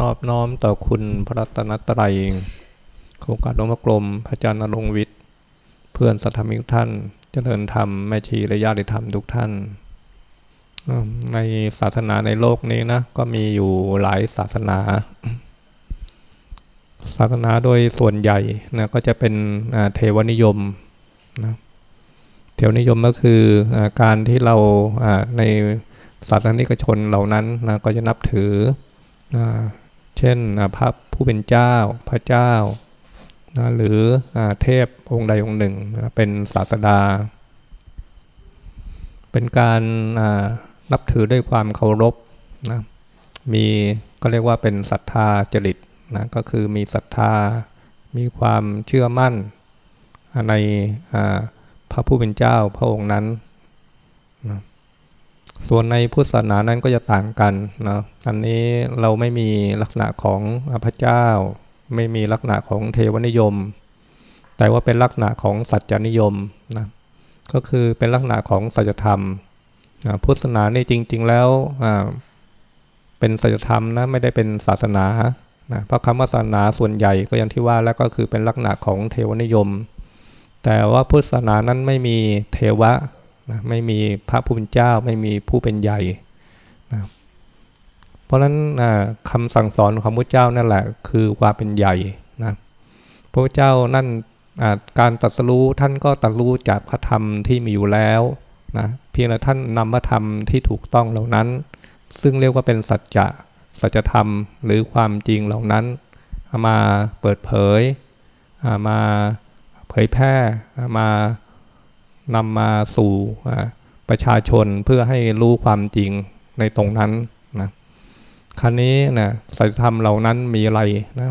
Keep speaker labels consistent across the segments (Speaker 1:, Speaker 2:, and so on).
Speaker 1: นอบน้อมต่อคุณพระรัตนตรัยโครงการหลวงพ่อกลมพระอาจารย์นรงค์วิทย์ เพื่อนสัทธมิกท่าน เจริญธรรม แม่ชีและญาติธรรมทุกท่าน ในศาสนาในโลกนี้นะ ก็มีอยู่หลายศาสนา ศาสนาโดยส่วนใหญ่นะก็จะเป็นเทวนิยมนะเทวนิยมก็คืออการที่เราในศาสนิกชนเหล่านั้นนะก็จะนับถือ เช่นพระผู้เป็นเจ้าพระเจ้านะหรืออเทพองค์ใดองค์หนึ่งนะเป็นศาสดา เป็นการนับถือด้วยความเคารพนะมีก็เรียกว่าเป็นศรัทธาจริตนะก็คือมีศรัทธา มีความเชื่อมั่นในพระผู้เป็นเจ้าพระองค์นั้น ส่วนในพุทธศาสนานั้นก็จะต่างกันนะอันนี้เราไม่มีลักษณะของพระเจ้า ไม่มีลักษณะของเทวนิยม แต่ว่าเป็นลักษณะของสัจจนิยมนะก็คือเป็นลักษณะของสัจธรรมนะพุทธศาสนานี่จริง ๆ แล้วเป็นสัจธรรมนะไม่ได้เป็นศาสนานะเพราะคำว่าศาสนาส่วนใหญ่ก็อย่างที่ว่าแล้วก็คือเป็นลักษณะของเทวนิยม แต่ว่าพุทธศาสนานั้นไม่มีเทวะ นะไม่มีพระผู้เป็นเจ้า ไม่มีผู้เป็นใหญ่นะเพราะฉะนั้นนะคำสั่งสอนของพระเจ้านั่นแหละ คือความเป็นใหญ่นะพระเจ้านั่นการตัดสู้ท่านก็ตัดสู้จากพระธรรมที่มีอยู่แล้วนะเพียงแต่ท่านนำพระธรรมที่ถูกต้องเหล่านั้น ซึ่งเรียกว่าเป็นสัจจะสัจธรรมหรือความจริงเหล่านั้นมาเปิดเผยมาเผยแพร่มา นำมาสู่ประชาชนเพื่อให้รู้ความจริงในตรงนั้นนะครั้นี้นะสัจธรรมเหล่านั้นมีอะไรนะ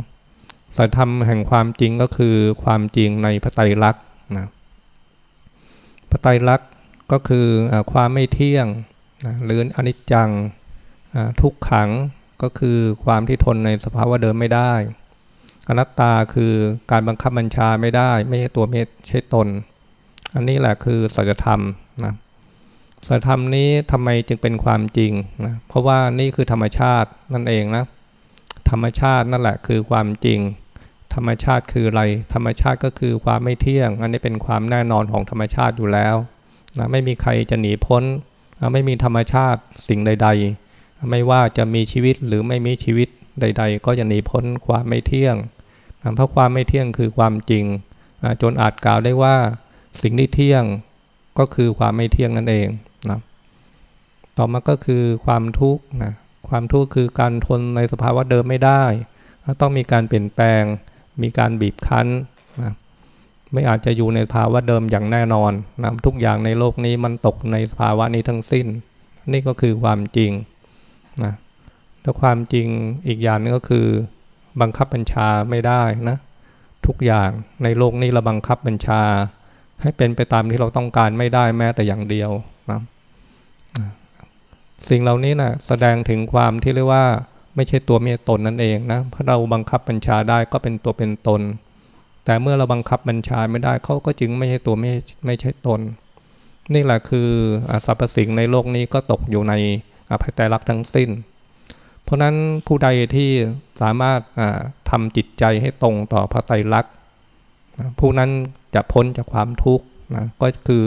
Speaker 1: สัจธรรมแห่งความจริงก็คือความจริงในพระไตรลักษณ์นะพระไตรลักษณ์ก็คืออความไม่เที่ยงนะหรืออนิจจังทุกขังก็คือความที่ทนในสภาวะเดิมไม่ได้ อนัตตาคือการบังคับบัญชาไม่ได้ ไม่ใช่ตัวไม่ใช่ตน อันนี้แหละคือสัจธรรมนะสัจธรรมนี้ทำไมจึงเป็นความจริงนะเพราะว่านี่คือธรรมชาตินั่นเองนะธรรมชาตินั่นแหละคือความจริง ธรรมชาติคืออะไร ธรรมชาติก็คือความไม่เที่ยง อันนี้เป็นความแน่นอนของธรรมชาติอยู่แล้วนะไม่มีใครจะหนีพ้นไม่มีธรรมชาติสิ่งใด ๆ ไม่ว่าจะมีชีวิตหรือไม่มีชีวิตใด ๆ ก็จะหนีพ้นความไม่เที่ยงเพราะความไม่เที่ยงคือความจริงจนอาจกล่าวได้ว่า สิ่งที่เที่ยงก็คือความไม่เที่ยงนั่นเองนะต่อมาก็คือความทุกข์นะความทุกข์คือการทนในสภาวะเดิมไม่ได้ ต้องมีการเปลี่ยนแปลง มีการบีบคั้นนะไม่อาจจะอยู่ในภาวะเดิมอย่างแน่นอนนะทุกอย่างในโลกนี้มันตกในภาวะนี้ทั้งสิ้น นี่ก็คือความจริงนะแล้วความจริงอีกอย่างนึงก็คือบังคับบัญชาไม่ได้นะ ทุกอย่างในโลกนี้เราบังคับบัญชา ให้เป็นไปตามที่เราต้องการไม่ได้แม้แต่อย่างเดียวนะสิ่งเหล่านี้นะแสดงถึงความที่เรียกว่าไม่ใช่ตัวเมียตนนั่นเองนะเพราะเราบังคับบัญชาได้ก็เป็นตัวเป็นตน แต่เมื่อเราบังคับบัญชาไม่ได้เขาก็จึงไม่ใช่ตัวไม่ไม่ใช่ตน นี่แหละคือสรรพสิ่งในโลกนี้ก็ตกอยู่ในอภัยไตรลักทั้งสิ้น เพราะนั้นผู้ใดที่สามารถทำจิตใจให้ตรงต่อพระไตรลักษณ์ ผู้นั้นจะพ้นจากความทุกข์นะก็คือ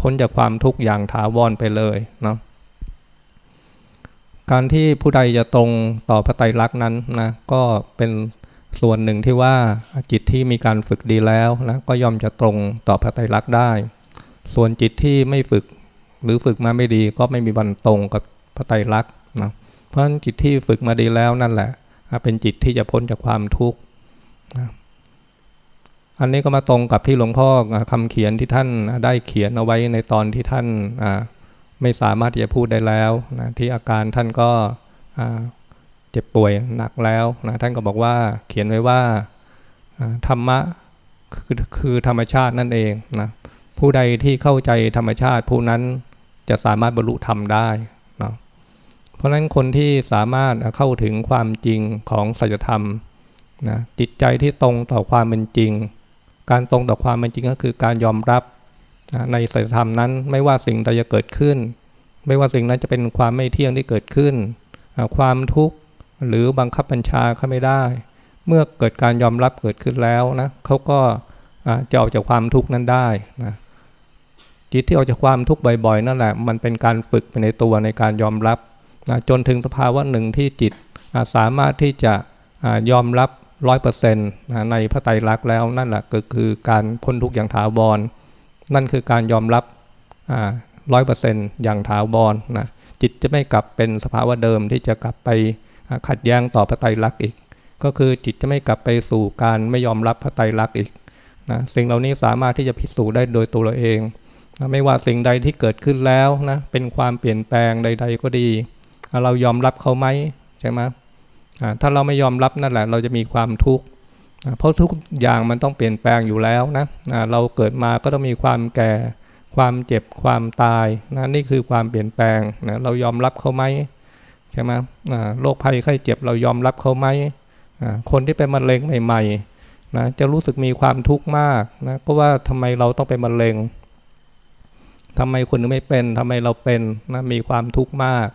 Speaker 1: พ้นจากความทุกข์อย่างถาวรไปเลยเนาะการที่ผู้ใดจะตรงต่อพระไตรลักษณ์นั้นนะก็เป็นส่วนหนึ่งที่ว่าจิตที่มีการฝึกดีแล้วนะก็ย่อมจะตรงต่อพระไตรลักษณ์ได้ ส่วนจิตที่ไม่ฝึกหรือฝึกมาไม่ดีก็ไม่มีวันตรงกับพระไตรลักษณ์นะเพราะฉะนั้นจิตที่ฝึกมาดีแล้วนั่นแหละ เป็นจิตที่จะพ้นจากความทุกข์นะ อันนี้ก็มาตรงกับที่หลวงพ่อคำเขียนที่ท่านได้เขียนเอาไว้ในตอนที่ท่านไม่สามารถที่จะพูดได้แล้วนะที่อาการท่านก็เจ็บป่วยหนักแล้วนะท่านก็บอกว่าเขียนไว้ว่าธรรมะคือคือธรรมชาตินั่นเองนะผู้ใดที่เข้าใจธรรมชาติผู้นั้นจะสามารถบรรลุธรรมได้นะเพราะฉะนั้นคนที่สามารถเข้าถึงความจริงของสัจธรรมนะจิตใจที่ตรงต่อความเป็นจริง การตรงต่อความเป็นจริงก็คือการยอมรับในศีลธรรมนั้น ไม่ว่าสิ่งใดจะเกิดขึ้น ไม่ว่าสิ่งนั้นจะเป็นความไม่เที่ยงที่เกิดขึ้น ความทุกข์หรือบังคับบัญชาเขาไม่ได้ เมื่อเกิดการยอมรับเกิดขึ้นแล้วนะเขาก็จะออกจากความทุกข์นั้นได้นะจิตที่ออกจากความทุกข์บ่อยๆนั่นแหละมันเป็นการฝึกไปในตัวในการยอมรับนะจนถึงสภาวะหนึ่งที่จิตสามารถที่จะยอมรับ ร้อยเปอร์เซ็นต์ในพระไตรลักษณ์แล้วนั่นแหละก็คือการพ้นทุกข์อย่างถาวร นั่นคือการยอมรับร้อยเปอร์เซ็นต์อย่างถาวรนะจิตจะไม่กลับเป็นสภาวะเดิมที่จะกลับไปขัดแย้งต่อพระไตรลักษณ์อีก ก็คือจิตจะไม่กลับไปสู่การไม่ยอมรับพระไตรลักษณ์อีกนะสิ่งเหล่านี้สามารถที่จะพิสูจน์ได้โดยตัวเราเองนะไม่ว่าสิ่งใดที่เกิดขึ้นแล้วนะเป็นความเปลี่ยนแปลงใด ๆ ก็ดี เรายอมรับเขาไหมใช่ไหม ถ้าเราไม่ยอมรับนั่นแหละ เราจะมีความทุกข์เพราะทุกอย่างมันต้องเปลี่ยนแปลงอยู่แล้วนะเราเกิดมาก็ต้องมีความแก่ ความเจ็บความตายนะนี่คือความเปลี่ยนแปลงนะเรายอมรับเขาไหมใช่ไหมโรคภัยไข้เจ็บเรายอมรับเขาไหมคนที่เป็นมะเร็งใหม่ๆนะจะรู้สึกมีความทุกข์มากนะก็ว่าทำไมเราต้องเป็นมะเร็งทำไมคนไม่เป็นทำไมเราเป็นนะมีความทุกข์มาก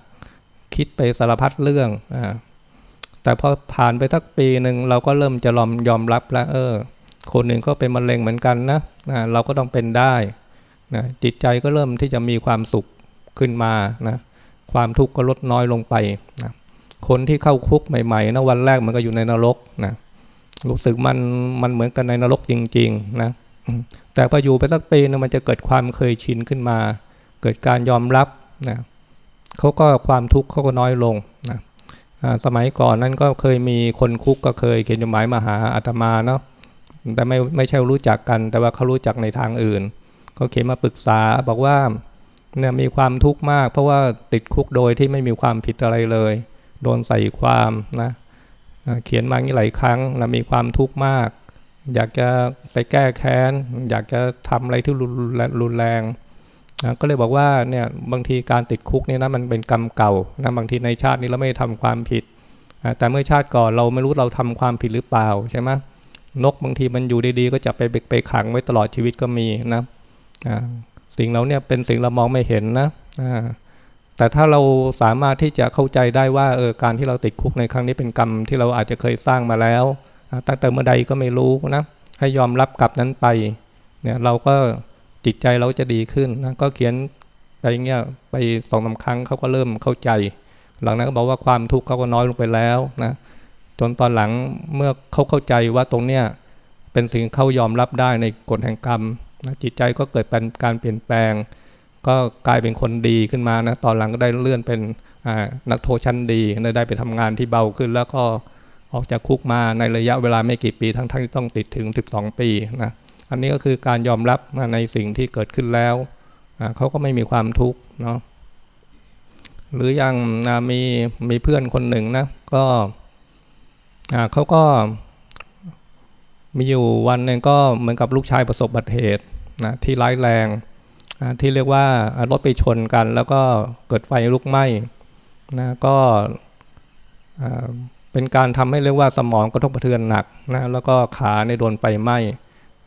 Speaker 1: คิดไปสารพัดเรื่องอ แต่พอผ่านไปสักปีหนึ่งเราก็เริ่มจะยอมยอมรับแล้วเออ คนหนึ่งก็เป็นมะเร็งเหมือนกันนะนะเราก็ต้องเป็นได้นะจิตใจก็เริ่มที่จะมีความสุขขึ้นมานะความทุกข์ก็ลดน้อยลงไปนะคนที่เข้าคุกใหม่ๆนะวันแรกมันก็อยู่ในนรกนะรู้สึกมันมันเหมือนกันในนรกจริงๆนะแต่พออยู่ไปสักปีนึงมันจะเกิดความเคยชินขึ้นมา เกิดการยอมรับนะเขาก็ความทุกข์เขาก็น้อยลงนะ สมัยก่อนนั้นก็เคยมีคนคุกก็เคยเขียนจดหมายมาหาอาตมาเนาะแต่ไม่ไม่ใช่รู้จักกัน แต่ว่าเขารู้จักในทางอื่นเขาเขียนมาปรึกษาบอกว่าเนี่ยมีความทุกข์มาก เพราะว่าติดคุกโดยที่ไม่มีความผิดอะไรเลย โดนใส่ความนะเขียนมางี้หลายครั้งนะมีความทุกข์มาก อยากจะไปแก้แค้น อยากจะทำอะไรที่รุนแรง นะก็เลยบอกว่าเนี่ยบางทีการติดคุกเนี่ยนะมันเป็นกรรมเก่านะบางทีในชาตินี้เราไม่ทำความผิดแต่เมื่อชาติก่อนเราไม่รู้เราทำความผิดหรือเปล่าใช่ไหมนกบางทีมันอยู่ดีๆ ก็จะไปไปขังไว้ตลอดชีวิตก็มีนะสิ่งเราเนี่ยเป็นสิ่งเรามองไม่เห็นนะแต่ถ้าเราสามารถที่จะเข้าใจได้ว่าเออการที่เราติดคุกในครั้งนี้เป็นกรรมที่เราอาจจะเคยสร้างมาแล้วตั้งแต่เมื่อใดก็ไม่รู้นะให้ยอมรับกลับนั้นไปเนี่ยเราก็ จิตใจเราจะดีขึ้นนะก็เขียนไปอย่างเงี้ยไปสองสาครั้งเขาก็เริ่มเข้าใจ หลังนั้นก็บอกว่าความทุกข์เขาก็น้อยลงไปแล้วนะจนตอนหลังเมื่อเขาเข้าใจว่าตรงเนี้ยเป็นสิ่งเขายอมรับได้ในกฎแห่งกรรมนะจิตใจก็เกิดเป็นการเปลี่ยนแปลง ก็กลายเป็นคนดีขึ้นมานะตอนหลังก็ได้เลื่อนเป็นนักโทษชั้นดีได้ไปทำงานที่เบาขึ้น แล้วก็ออกจากคุกมาในระยะเวลาไม่กี่ปีทั้งๆที่ต้องติดถึง 12 ปีนะ อันนี้ก็คือการยอมรับในสิ่งที่เกิดขึ้นแล้วเขาก็ไม่มีความทุกข์เนาะหรือยังมีมีเพื่อนคนหนึ่งนะก็เขาก็มีอยู่วันหนึ่งก็เหมือนกับลูกชายประสบบัติเหตุนะที่ร้ายแรงนะที่เรียกว่ารถไปชนกัน แล้วก็เกิดไฟลุกไหม้นะก็เป็นการทำให้เรียกว่าสมองกระทบกระเทือนหนักนะแล้วก็ขาในโดนไฟไหม้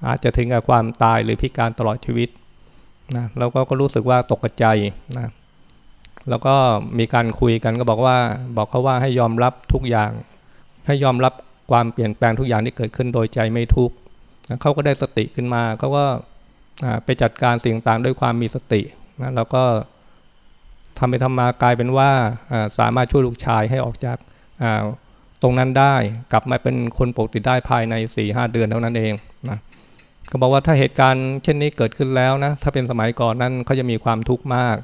Speaker 1: อาจจะถึงกับความตายหรือพิการตลอดชีวิตนะแล้วก็ก็รู้สึกว่าตกใจนะแล้วก็มีการคุยกันก็บอกว่าบอกเขาว่าให้ยอมรับทุกอย่าง ให้ยอมรับความเปลี่ยนแปลงทุกอย่างที่เกิดขึ้นโดยใจไม่ทุกข์เขาก็ได้สติขึ้นมาเขาก็ไปจัดการสิ่งต่างด้วยความมีสตินะแล้วก็ทำไปทำมากลายเป็นว่าสามารถช่วยลูกชายให้ออกจากตรงนั้นได้กลับมาเป็นคนปกติได้ภายใน4ี่หเดือนเท่านั้นเองนะ ก็บอกว่าถ้าเหตุการณ์เช่นนี้เกิดขึ้นแล้วนะถ้าเป็นสมัยก่อนนั้นเขาจะมีความทุกข์มาก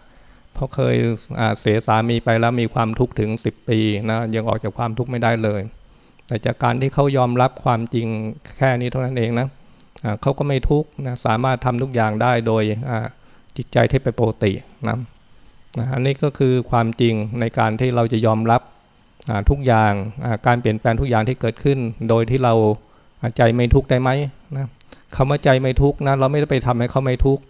Speaker 1: เพราะเคยเสียสามีไปแล้วมีความทุกข์ถึง 10 ปีนะยังออกจากความทุกข์ไม่ได้เลย แต่จากการที่เขายอมรับความจริงแค่นี้เท่านั้นเองนะเขาก็ไม่ทุกข์นะสามารถทำทุกอย่างได้โดยจิตใจที่เป็นปกตินะอันนี้ก็คือความจริงในการที่เราจะยอมรับทุกอย่างการเปลี่ยนแปลงทุกอย่างที่เกิดขึ้น โดยที่เราใจไม่ทุกข์ได้ไหมนะ คำว่าใจไม่ทุกข์นะ เราไม่ได้ไปทำให้เขาไม่ทุกข์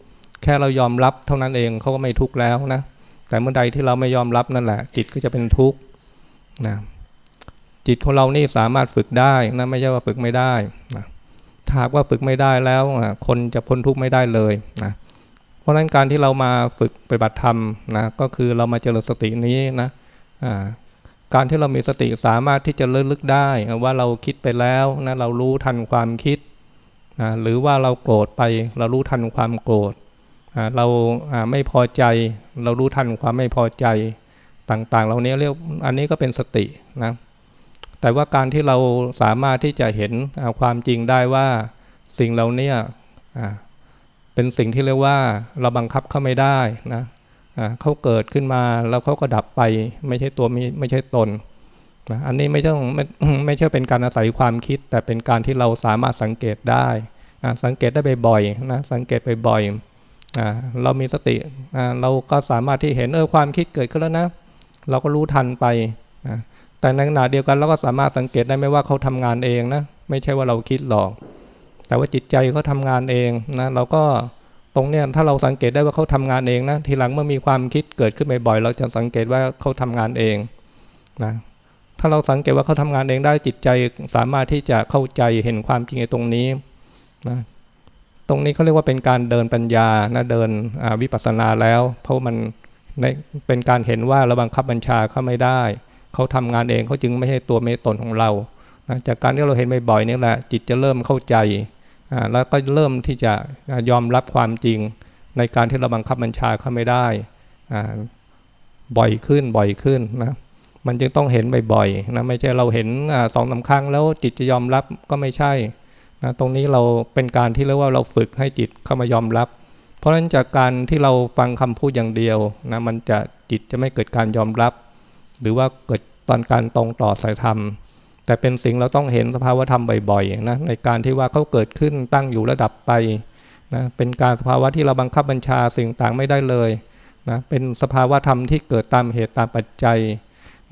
Speaker 1: แค่เรายอมรับเท่านั้นเองเขาก็ไม่ทุกข์แล้วนะ แต่เมื่อใดที่เราไม่ยอมรับนั่นแหละ จิตก็จะเป็นทุกข์นะจิตของเรานี่สามารถฝึกได้นะไม่ใช่ว่าฝึกไม่ได้นะถ้าว่าฝึกไม่ได้แล้วคนจะพ้นทุกข์ไม่ได้เลยนะเพราะฉะนั้นการที่เรามาฝึกปฏิบัติธรรมนะก็คือเรามาเจริญสตินี้นะการที่เรามีสติสามารถที่จะเลือกลึกได้ว่าเราคิดไปแล้วนะเรารู้ทันความคิด นะหรือว่าเราโกรธไป เรารู้ทันความโกรธเราไม่พอใจ เรารู้ทันความไม่พอใจต่างๆเหล่านี้เรียกอันนี้ก็เป็นสตินะแต่ว่าการที่เราสามารถที่จะเห็นความจริงได้ว่าสิ่งเหล่านี้เป็นสิ่งที่เรียกว่าเราบังคับเขาไม่ได้นะเขาเกิดขึ้นมาแล้วเขาก็ดับไปไม่ใช่ตัวไม่ไม่ใช่ตน นะอันนี้ไม่ต้องไม่ไม่ใช่เป็นการอาศัยความคิด แต่เป็นการที่เราสามารถสังเกตได้นะสังเกตได้บ่อยๆนะสังเกตบ่อยๆเรามีสติเราก็สามารถที่เห็นเออความคิดเกิดขึ้นแล้วนะ เราก็รู้ทันไปนะแต่ในขณะเดียวกันเราก็สามารถสังเกตได้ไม่ว่าเขาทำงานเองนะไม่ใช่ว่าเราคิดหรอก แต่ว่าจิตใจเขาทางานเองนะเราก็ตรงเนี้ยถ้าเราสังเกตได้ว่าเขาทำงานเองนะทีหลังเมื่อมีความคิดเกิดขึ้นบ่อยๆเราจะสังเกตว่าเขาทำงานเองนะ ถ้าเราสังเกตว่าเขาทำงานเองได้จิตใจสามารถที่จะเข้าใจเห็นความจริงในตรงนี้นะตรงนี้เขาเรียกว่าเป็นการเดินปัญญานะเดินวิปัสสนาแล้ว เพราะมันเป็นการเห็นว่าเราบังคับบัญชาเขาไม่ได้ เขาทำงานเองเขาจึงไม่ใช่ตัวเมตตนของเรานะจากการที่เราเห็นบ่อยๆนี่แหละจิตจะเริ่มเข้าใจแล้วก็เริ่มที่จะยอมรับความจริง ในการที่เราบังคับบัญชาเขาไม่ได้บ่อยขึ้นบ่อยขึ้นนะ มันจึงต้องเห็นบ่อยๆนะไม่ใช่เราเห็นสองสาครั้งแล้วจิตจะยอมรับก็ไม่ใช่นะตรงนี้เราเป็นการที่เรียกว่าเราฝึกให้จิตเข้ามายอมรับ เพราะฉะนั้นจากการที่เราฟังคำพูดอย่างเดียวนะมันจะจิตจะไม่เกิดการยอมรับ หรือว่าเกิดตอนการตรงต่อสายธรรม แต่เป็นสิ่งเราต้องเห็นสภาวธรรมบ่อยๆนะในการที่ว่าเขาเกิดขึ้นตั้งอยู่ระดับไปนะเป็นการสภาวะที่เราบังคับบัญชาสิ่งต่างไม่ได้เลยนะเป็นสภาวธรรมที่เกิดตามเหตุตามปัจจัย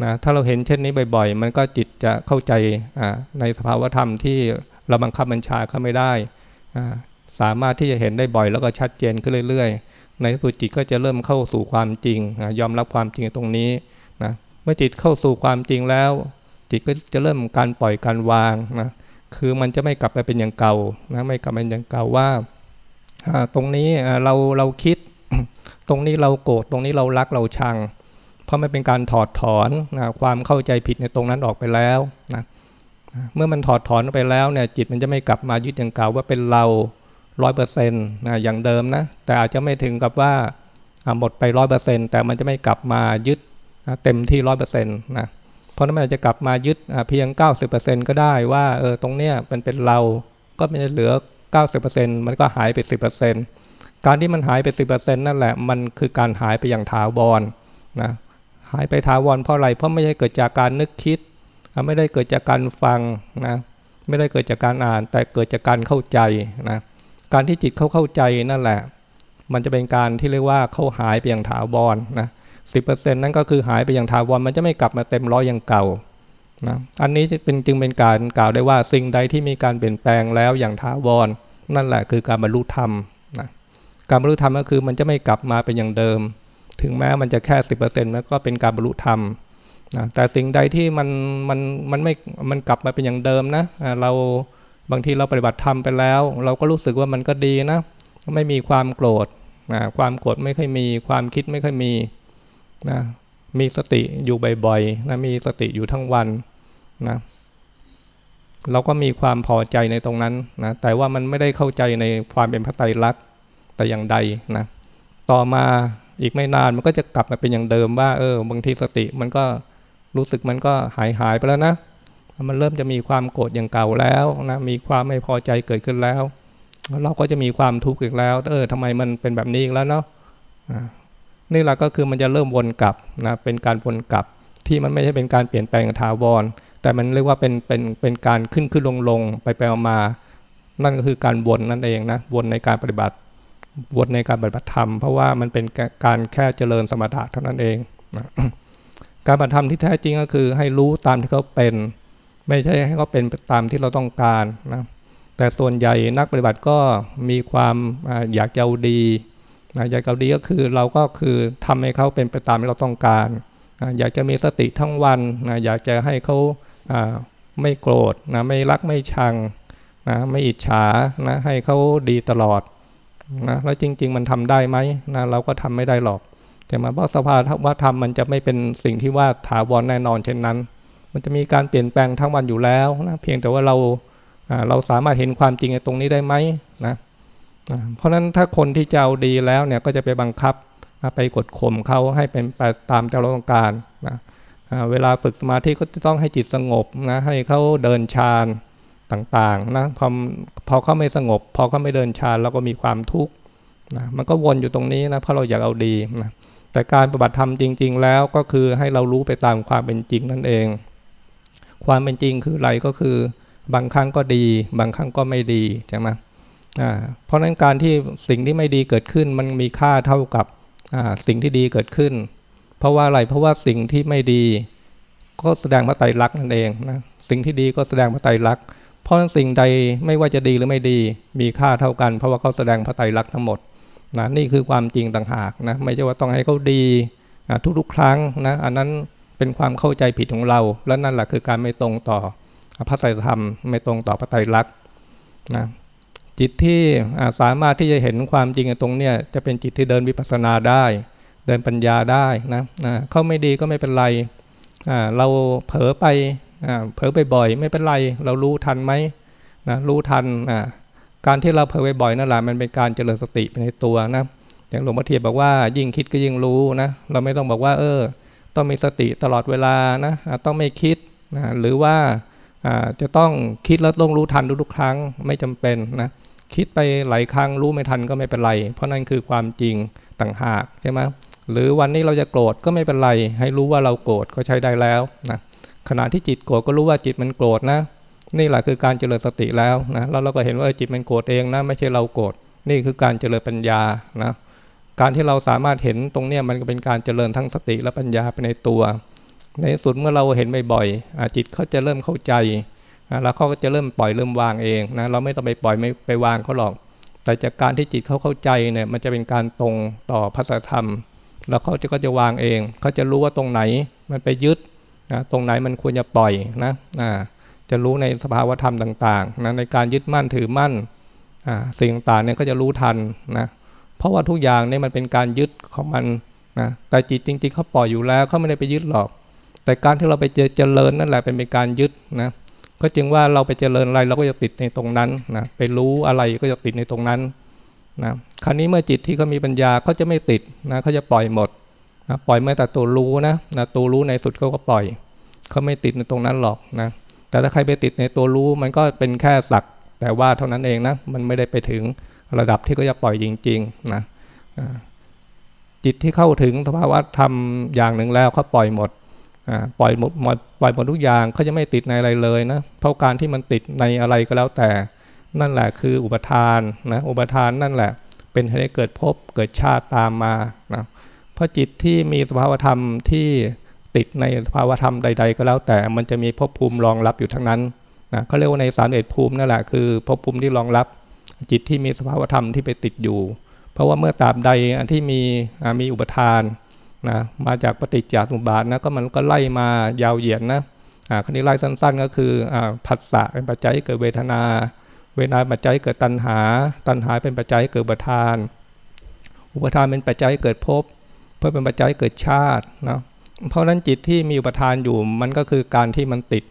Speaker 1: นะถ้าเราเห็นเช่นนี้บ่อยๆ มันก็จิตจะเข้าใจในสภาวธรรมที่เราบังคับบัญชาเขาไม่ได้สามารถที่จะเห็นได้บ่อยแล้วก็ชัดเจนขึ้นเรื่อยๆ ในสุดจิตก็จะเริ่มเข้าสู่ความจริงยอมรับความจริงตรงนี้นะเมื่อจิตเข้าสู่ความจริงแล้ว จิตก็จะเริ่มการปล่อยการวางนะคือมันจะไม่กลับไปเป็นอย่างเก่านะไม่กลับไปอย่างเก่าว่าตรงนี้เราเราคิด ตรงนี้เราโกรธตรงนี้เรารักเราชัง เพราะไม่เป็นการถอดถอนนะความเข้าใจผิดในตรงนั้นออกไปแล้วนะเมื่อมันถอดถอนไปแล้วเนี่ยจิตมันจะไม่กลับมายึดอย่างเก่าว่าเป็นเราร้อยเปอร์เซ็นต์นะอย่างเดิมนะแต่อาจจะไม่ถึงกับว่าหมดไปร้อยเปอร์เซ็นต์แต่มันจะไม่กลับมายึดเต็มที่ร้อยเปอร์เซ็นต์นะเพราะนั้นมันจะกลับมายึดเพียง 90%ก็ได้ว่าเออตรงเนี้ยมันเป็นเราก็มันจะเหลือ 90%มันก็หายไป 10%การที่มันหายไป 10%นั่นแหละมันคือการหายไปอย่างถาวรนะ หายไปถาวรเพราะอะไร เพราะไม่ใช่เกิดจากการนึกคิด ไม่ได้เกิดจากการฟังนะ ไม่ได้เกิดจากการอ่าน แต่เกิดจากการเข้าใจนะ การที่จิตเขาเข้าใจนั่นแหละ มันจะเป็นการที่เรียกว่าเขาหายไปอย่างถาวรนะสิบเปอร์เซ็นต์นั้นก็คือหายไปอย่างถาวร มันจะไม่กลับมาเต็มร้อยอย่างเก่านะอันนี้จเป็นจึงเป็นการกล่าวได้ว่าสิ่งใดที่มีการเปลี่ยนแปลงแล้วอย่างถาวร นั่นแหละคือการบรรลุธรรมนะการบรรลุธรรมก็คือมันจะไม่กลับมาเป็นอย่างเดิม ถึงแม้มันจะแค่สิบเปอร์เซ็นต์มันก็เป็นการบรรลุธรรมนะแต่สิ่งใดที่มันมันมันไม่มันกลับมาเป็นอย่างเดิมนะเราบางทีเราปฏิบัติธรรมไปแล้ว เราก็รู้สึกว่ามันก็ดีนะไม่มีความโกรธนะความโกรธไม่ค่อยมีความคิดไม่ค่อยมีนะมีสติอยู่บ่อยๆนะมีสติอยู่ทั้งวันนะเราก็มีความพอใจในตรงนั้นนะแต่ว่ามันไม่ได้เข้าใจในความเป็นพระไตรลักษณ์แต่อย่างใดนะต่อมา อีกไม่นานมันก็จะกลับมาเป็นอย่างเดิมว่าเออบางทีสติมันก็รู้สึกมันก็หายหายไปแล้วนะ มันเริ่มจะมีความโกรธอย่างเก่าแล้วนะมีความไม่พอใจเกิดขึ้นแล้ว เราก็จะมีความทุกข์อีกแล้ว เออทำไมมันเป็นแบบนี้อีกแล้วเนาะนี่แหละก็คือมันจะเริ่มวนกลับนะเป็นการวนกลับที่มันไม่ใช่เป็นการเปลี่ยนแปลงถาวรแต่มันเรียกว่าเป็นเป็นเป็นการขึ้นขึ้นลงลงไปไปมา นั่นก็คือการวนนั่นเองนะวนในการปฏิบัติ วนในการปฏิบัติธรรม เพราะว่ามันเป็นการแค่เจริญสมถะเท่านั้นเอง การปฏิบัติธรรมที่แท้จริงก็คือให้รู้ตามที่เขาเป็น ไม่ใช่ให้เขาเป็นตามที่เราต้องการนะแต่ส่วนใหญ่นักปฏิบัติก็มีความอยากจะเอาดีอยากเกาดีก็คือเราก็คือทำให้เขาเป็นไปตามที่เราต้องการอยากจะมีสติทั้งวันอยากจะให้เขาไม่โกรธนะไม่รักไม่ชังนะไม่อิจฉานะให้เขาดีตลอด นะแล้วจริง ๆ มันทำได้ไหมนะเราก็ทำไม่ได้หรอก แต่มาเพราสภาวะธรรมมันจะไม่เป็นสิ่งที่ว่าถาวรแน่นอนเช่นนั้น มันจะมีการเปลี่ยนแปลงทั้งวันอยู่แล้วนะเพียงแต่ว่าเราเราสามารถเห็นความจริงในตรงนี้ได้ไหมนะเพราะฉะนั้นถ้าคนที่จะเอาดีแล้วเนี่ยก็จะไปบังคับไปกดข่มเขาให้เป็นไปตามที่เราต้องการนะเวลาฝึกสมาธิก็จะต้องให้จิตสงบนะให้เขาเดินฌาน ต่างๆนะพอพอเขาไม่สงบ พอเขาไม่เดินฌานเราก็มีความทุกข์นะมันก็วนอยู่ตรงนี้นะเพราะเราอยากเอาดีนะแต่การปฏิบัติธรรมจริง ๆ แล้วก็คือให้เรารู้ไปตามความเป็นจริงนั่นเอง ความเป็นจริงคืออะไรก็คือบางครั้งก็ดี บางครั้งก็ไม่ดีใช่ไหมอ่าเพราะนั้นการที่สิ่งที่ไม่ดีเกิดขึ้นมันมีค่าเท่ากับอ่าสิ่งที่ดีเกิดขึ้น เพราะว่าอะไรเพราะว่าสิ่งที่ไม่ดี ก็แสดงพระไตรลักษณ์นั่นเองนะสิ่งที่ดีก็แสดงพระไตรลักษณ์ เพราะสิ่งใดไม่ว่าจะดีหรือไม่ดีมีค่าเท่ากัน เพราะว่าเขาแสดงพระไตรลักษณ์ทั้งหมดนะนี่คือความจริงต่างหากนะไม่ใช่ว่าต้องให้เขาดีทุกๆ ครั้งนะอันนั้นเป็นความเข้าใจผิดของเรา และนั่นแหละคือการไม่ตรงต่อพระไตรธรรม ไม่ตรงต่อพระไตรลักษณ์นะจิตที่สามารถที่จะเห็นความจริงตรงเนี้ยจะเป็นจิตที่เดินวิปัสสนาได้ เดินปัญญาได้นะนะเขาไม่ดีก็ไม่เป็นไรเราเผลอไป เผลอไปบ่อยไม่เป็นไร เรารู้ทันไหมนะรู้ทันการที่เราเผลอบ่อยนั่นแหละมันเป็นการเจริญสติในตัวนะอย่างหลวงพ่อเทียบบอกว่ายิ่งคิดก็ยิ่งรู้นะเราไม่ต้องบอกว่า เออ ต้องมีสติตลอดเวลานะต้องไม่คิดนะหรือว่าจะต้องคิดแล้วต้องรู้ทันทุกครั้งไม่จำเป็นนะคิดไปหลายครั้งรู้ไม่ทันก็ไม่เป็นไร เพราะนั่นคือความจริงต่างหากใช่ไหมหรือวันนี้เราจะโกรธก็ไม่เป็นไร ให้รู้ว่าเราโกรธก็ใช้ได้แล้วนะ ขณะที่จิตโกรธก็รู้ว่าจิตมันโกรธนะ นี่แหละคือการเจริญสติแล้วนะแล้วเราก็เห็นว่าจิตมันโกรธเองนะ ไม่ใช่เราโกรธนี่คือการเจริญปัญญานะการที่เราสามารถเห็นตรงเนี้ยมันก็เป็นการเจริญทั้งสติและปัญญาไปในตัว ในสุดเมื่อเราเห็นบ่อยๆจิตเขาจะเริ่มเข้าใจแล้วเขาก็จะเริ่มปล่อยเริ่มวางเองนะเราไม่ต้องไปปล่อยไม่ไปวางเขาหรอก แต่จากการที่จิตเขาเข้าใจเนี่ยมันจะเป็นการตรงต่อพระธรรม แล้วเขาจะก็จะวางเองเขาจะรู้ว่าตรงไหนมันไปยึด นะตรงไหนมันควรจะปล่อยนะนะจะรู้ในสภาวธรรมต่างๆนะในการยึดมั่นถือมั่นสิ่งต่างๆเนี่ยก็จะรู้ทันนะเพราะว่าทุกอย่างเนี่ยมันเป็นการยึดของมันนะแต่จิตจริงๆเขาปล่อยอยู่แล้วเขาไม่ได้ไปยึดหรอก แต่การที่เราไปเจเจริญนั่นแหละเป็นการยึดนะก็จึงว่าเราไปเจริญอะไรเราก็จะติดในตรงนั้นนะไปรู้อะไรก็จะติดในตรงนั้นนะคราวนี้เมื่อจิตที่เขามีปัญญาเขาจะไม่ติดนะเขาจะปล่อยหมด นะปล่อยเมื่อแต่ตัวรู้นะนะตัวรู้ในสุดเขาก็ปล่อยเขาไม่ติดในตรงนั้นหรอกนะแต่ถ้าใครไปติดในตัวรู้มันก็เป็นแค่สัก แต่ว่าเท่านั้นเองนะมันไม่ได้ไปถึงระดับที่เขาจะปล่อยจริงๆนะจิตที่เข้าถึงสภาวะธรรมอย่างหนึ่งแล้วเขาปล่อยหมดปล่อยหมดปล่อยหมดทุกอย่างเขาจะไม่ติดในอะไรเลยนะเพราะการที่มันติดในอะไรก็แล้วแต่ นั่นแหละคืออุปทานนะอุปทานนั่นแหละ เป็นให้เกิดภพเกิดชาติตามมานะ เพราะจิตที่มีสภาวธรรมที่ติดในสภาวธรรมใด ๆ ก็แล้วแต่มันจะมีภพภูมิรองรับอยู่ทั้งนั้นนะเขาเรียกว่าในสามเอ็ดภูมินั่นแหละคือภพภูมิที่รองรับ จิตที่มีสภาวธรรมที่ไปติดอยู่ เพราะว่าเมื่อตามใดที่มีมีอุปทานนะมาจากปฏิจจสมุปบาทนะก็มันก็ไล่มายาวเหยียดนะอ่าคนี้ไล่สั้นๆ ก็คืออ่าผัสสะเป็นปัจจัยเกิดเวทนา เวทนาปัจจัยเกิดตัณหา ตัณหาเป็นปัจจัยเกิดอุปทาน อุปทานเป็นปัจจัยเกิดภพ พื่อเป็นปัจจัยเกิดชาตินะเพราะนั้นจิตที่มีอุปทานอยู่มันก็คือการที่มันติด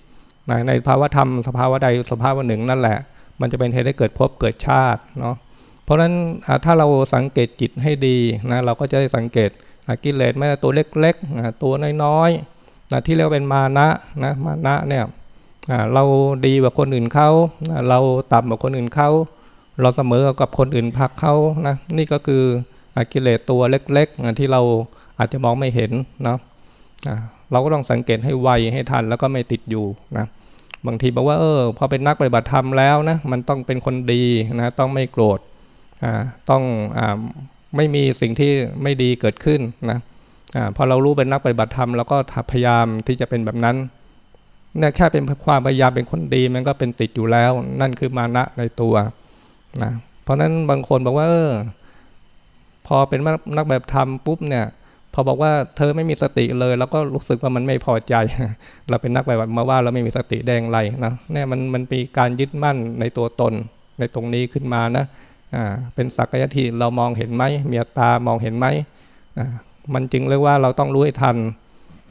Speaker 1: นะในภาวะธรรมสภาวะใดสภาวะหนึ่งนั่นแหละ มันจะเป็นเหตุให้เกิดภพเกิดชาติเนาะเพราะฉะนั้นถ้าเราสังเกตจิตให้ดีนะเราก็จะได้สังเกตกิเลสแม้แต่ตัวเล็กๆตัวน้อยๆนะที่เรียกเป็นมานะนะมานะเนี่ยเราดีกว่าคนอื่นเขาเราต่ำกว่าคนอื่นเขาเราเสมอกับคนอื่นพักเขานะนี่ก็คือ กิเลสตัวเล็กๆที่เราอาจจะมองไม่เห็นเนาะเราก็ต้องสังเกตให้ไวให้ทันแล้วก็ไม่ติดอยู่นะบางทีบอกว่าเออพอเป็นนักปฏิบัติธรรมแล้วนะมันต้องเป็นคนดีนะต้องไม่โกรธต้องอไม่มีสิ่งที่ไม่ดีเกิดขึ้นนะอพอเรารู้เป็นนักปฏิบัติธรรมเราก็พยายามที่จะเป็นแบบนั้นเนี่ยแค่เป็นความพยายามเป็นคนดีมันก็เป็นติดอยู่แล้ว นั่นคือมานะในตัวนะเพราะนั้นบางคนบอกว่าเออ พอเป็นนักแบบธรรมปุ๊บเนี่ยพอบอกว่าเธอไม่มีสติเลยเราก็รู้สึกว่ามันไม่พอใจ เราเป็นนักปฏิบัติมาว่าเราไม่มีสติแดงไรนะเนี่ยมันมันมีการยึดมั่นในตัวตนในตรงนี้ขึ้นมานะเป็นสักยะทิเรามองเห็นไหมเมียตามองเห็นไหมมันจึงเรียกว่าเราต้องรู้ให้ทัน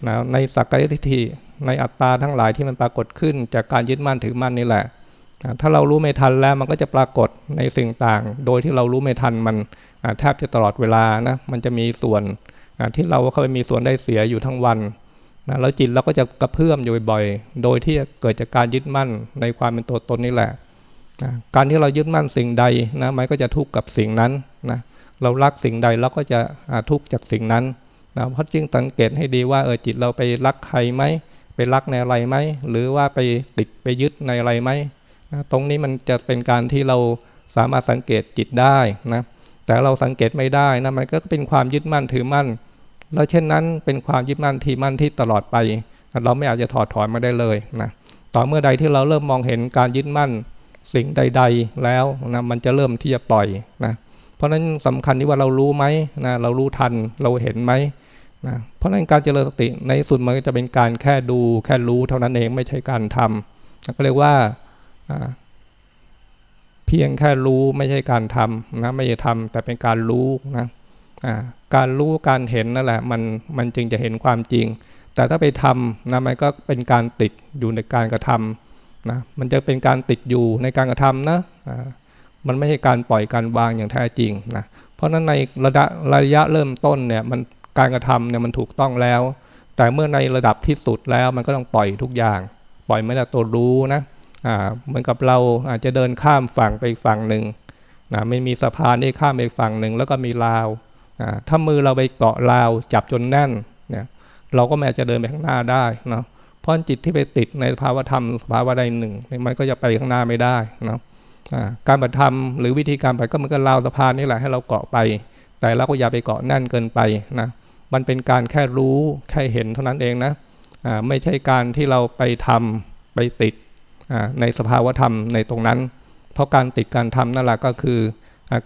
Speaker 1: นะในสักกายทิฏฐิในอัตตาทั้งหลายที่มันปรากฏขึ้น จากการยึดมั่นถือมั่นนี่แหละ ถ้าเรารู้ไม่ทันแล้วมันก็จะปรากฏในสิ่งต่าง โดยที่เรารู้ไม่ทันมัน แทบจะตลอดเวลานะมันจะมีส่วนที่เราเข้าไปมีส่วนได้เสียอยู่ทั้งวันนะแล้วจิตเราก็จะกระเพื่อมอยู่บ่อยๆ โดยที่เกิดจากการยึดมั่นในความเป็นตัวตนนี่แหละนะการที่เรายึดมั่นสิ่งใดนะมันก็จะทุกข์กับสิ่งนั้นนะเรารักสิ่งใดเราก็จะทุกข์จากสิ่งนั้นนะเพราะจึงสังเกตให้ดีว่าเออจิตเราไปรักใครไหมไปรักในอะไรไหมหรือว่าไปติดไปยึดในอะไรไหมนะตรงนี้มันจะเป็นการที่เราสามารถสังเกตจิตได้นะ แต่เราสังเกตไม่ได้นะมันก็เป็นความยึดมั่นถือมั่น แล้วเช่นนั้นเป็นความยึดมั่นที่มั่นที่ตลอดไป เราไม่อาจจะถอดถอนมาได้เลยนะต่อเมื่อใดที่เราเริ่มมองเห็นการยึดมั่นสิ่งใด ๆแล้วนะมันจะเริ่มที่จะปล่อยนะเพราะฉะนั้นสำคัญที่ว่าเรารู้ไหมนะเรารู้ทันเราเห็นไหมนะเพราะฉะนั้นการเจริญสติในสุดมันก็จะเป็นการแค่ดูแค่รู้เท่านั้นเองไม่ใช่การทำก็เรียกว่า เพียงแค่รู้ไม่ใช่การทำนะไม่ใช่ทำแต่เป็นการรู้นะการรู้การเห็นนั่นแหละมันมันจึงจะเห็นความจริง แต่ถ้าไปทำนะมันก็เป็นการติดอยู่ในการกระทำนะมันจะเป็นการติดอยู่ในการกระทำนะมันไม่ใช่การปล่อยการวางอย่างแท้จริงนะเพราะนั้นในระดับระยะเริ่มต้นเนี่ยมันการกระทำเนี่ยมันถูกต้องแล้ว แต่เมื่อในระดับที่สุดแล้วมันก็ต้องปล่อยทุกอย่าง ปล่อยไม่ได้ตัวรู้นะ เหมือนกับเราอาจจะเดินข้ามฝั่งไปฝั่งหนึ่งนะไม่มีสะพานที่ข้ามไปฝั่งหนึ่งแล้วก็มีราวถ้ามือเราไปเกาะราวจับจนแน่นเนี่ยเราก็แม้จะเดินไปข้างหน้าได้นะเพราะจิตที่ไปติดในภาวะธรรมสภาวะใดหนึ่ง มันก็จะไปข้างหน้าไม่ได้นะการปฏิธรรมหรือวิธีการไปก็เหมือนกับราวสะพานนี่แหละให้เราเกาะไป แต่เราก็อย่าไปเกาะแน่นเกินไปนะมันเป็นการแค่รู้แค่เห็นเท่านั้นเองนะไม่ใช่การที่เราไปทำไปติด ในสภาวะธรรมในตรงนั้น เพราะการติดการทำนั่นแหละก็คือ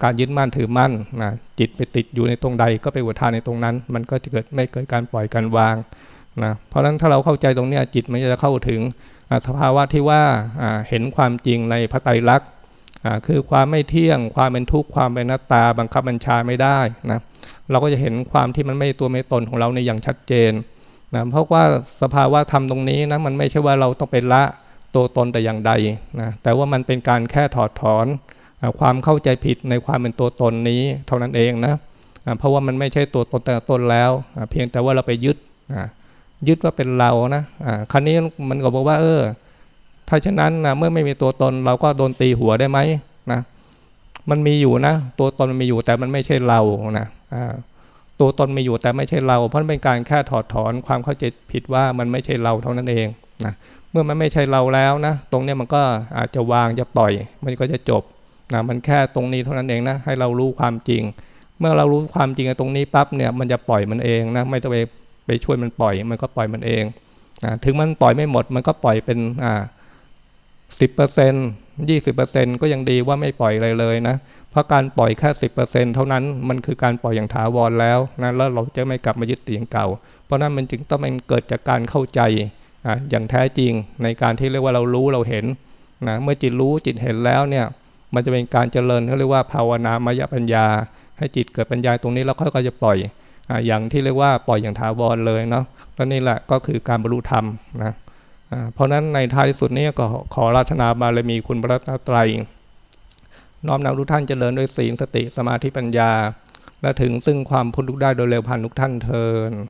Speaker 1: การยึดมั่นถือมั่นนะจิตไปติดอยู่ในตรงใดก็ไปอุทานในตรงนั้น มันก็จะเกิดไม่เกิดการปล่อยการวางนะเพราะฉะนั้นถ้าเราเข้าใจตรงนี้จิตมันจะเข้าถึงสภาวะที่ว่าเห็นความจริงในพระไตรลักษณ์คือความไม่เที่ยง ความเป็นทุกข์ความเป็นนัตตา บังคับบัญชาไม่ได้นะเราก็จะเห็นความที่มันไม่ตัวไม่ตนของเราในอย่างชัดเจนนะเพราะว่าสภาวะธรรมตรงนี้นะมันไม่ใช่ว่าเราต้องเป็นละ ตัวตนแต่อย่างใดนะแต่ว่ามันเป็นการแค่ถอดถอนความเข้าใจผิดในความเป็นตัวตนนี้เท่านั้นเองนะเพราะว่ามันไม่ใช่ตัวตนแต่ตนแล้ว เพียงแต่ว่าเราไปยึดยึดว่าเป็นเรานะครั้นี้มันก็บอกว่า เออ ถ้าฉะนั้นนะเมื่อไม่มีตัวตนเราก็โดนตีหัวได้ไหมนะมันมีอยู่นะ ตัวตนมันมีอยู่แต่มันไม่ใช่เรานะตัวตนมีอยู่แต่ไม่ใช่เรา เพราะเป็นการแค่ถอดถอนความเข้าใจผิดว่ามันไม่ใช่เราเท่านั้นเองนะ เมื่อมันไม่ใช่เราแล้วนะ ตรงนี้มันก็อาจจะวางจะปล่อย มันก็จะจบนะมันแค่ตรงนี้เท่านั้นเองนะ ให้เรารู้ความจริง เมื่อเรารู้ความจริงตรงนี้ปั๊บเนี่ยมันจะปล่อยมันเองนะไม่ต้องไปไปช่วยมันปล่อย มันก็ปล่อยมันเองนะถึงมันปล่อยไม่หมด มันก็ปล่อยเป็นอ่าสิบเปอร์เซ็นต์ยี่สิบเปอร์เซ็นต์ก็ยังดีว่าไม่ปล่อยอะไรเลยนะ เพราะการปล่อยแค่สิบเปอร์เซ็นต์เท่านั้นมันคือการปล่อยอย่างถาวรแล้วนะแล้วเราจะไม่กลับมายึดติดอย่างเก่า เพราะนั้นมันจึงต้องเป็นเกิดจากการเข้าใจ อ่าอย่างแท้จริงในการที่เรียกว่าเรารู้เราเห็นนะเมื่อจิตรู้จิตเห็นแล้วเนี่ยมันจะเป็นการเจริญเขาเรียกว่าภาวนามยปัญญา ให้จิตเกิดปัญญาตรงนี้แล้วค่อยๆจะปล่อยออย่างที่เรียกว่าปล่อยอย่างถาวรเลยเนาะตอนนี้แหละก็คือการบรรลุธรรมนะเพราะนั้นในท้ายสุดนี้ก็ขอรัตนาบารมีคุณพระตรัยน้อมนำทุกท่านเจริญด้วยศีลสติสมาธิปัญญา และถึงซึ่งความพ้นทุกข์ได้โดยเร็วพันทุกท่านเทิน